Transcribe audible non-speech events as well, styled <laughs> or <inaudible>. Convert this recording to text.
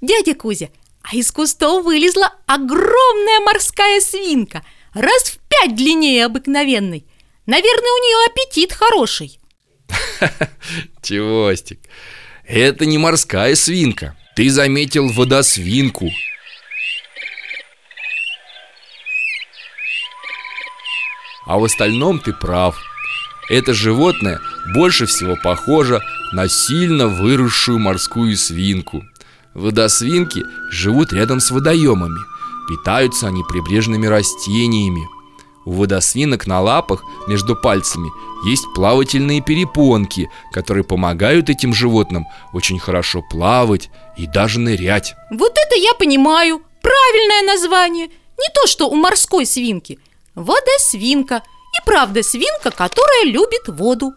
Дядя Кузя, а из кустов вылезла огромная морская свинка Раз в пять длиннее обыкновенной. Наверное, у нее аппетит хороший. <laughs> Чевостик, это не морская свинка. Ты заметил водосвинку. А в остальном ты прав. Это животное больше всего похоже на сильно выросшую морскую свинку Водосвинки живут рядом с водоемами. Питаются они прибрежными растениями. У водосвинок на лапах между пальцами есть плавательные перепонки Которые помогают этим животным очень хорошо плавать и даже нырять. Вот это я понимаю. Правильное название. Не то, что у морской свинки. Водосвинка. И правда свинка, которая любит воду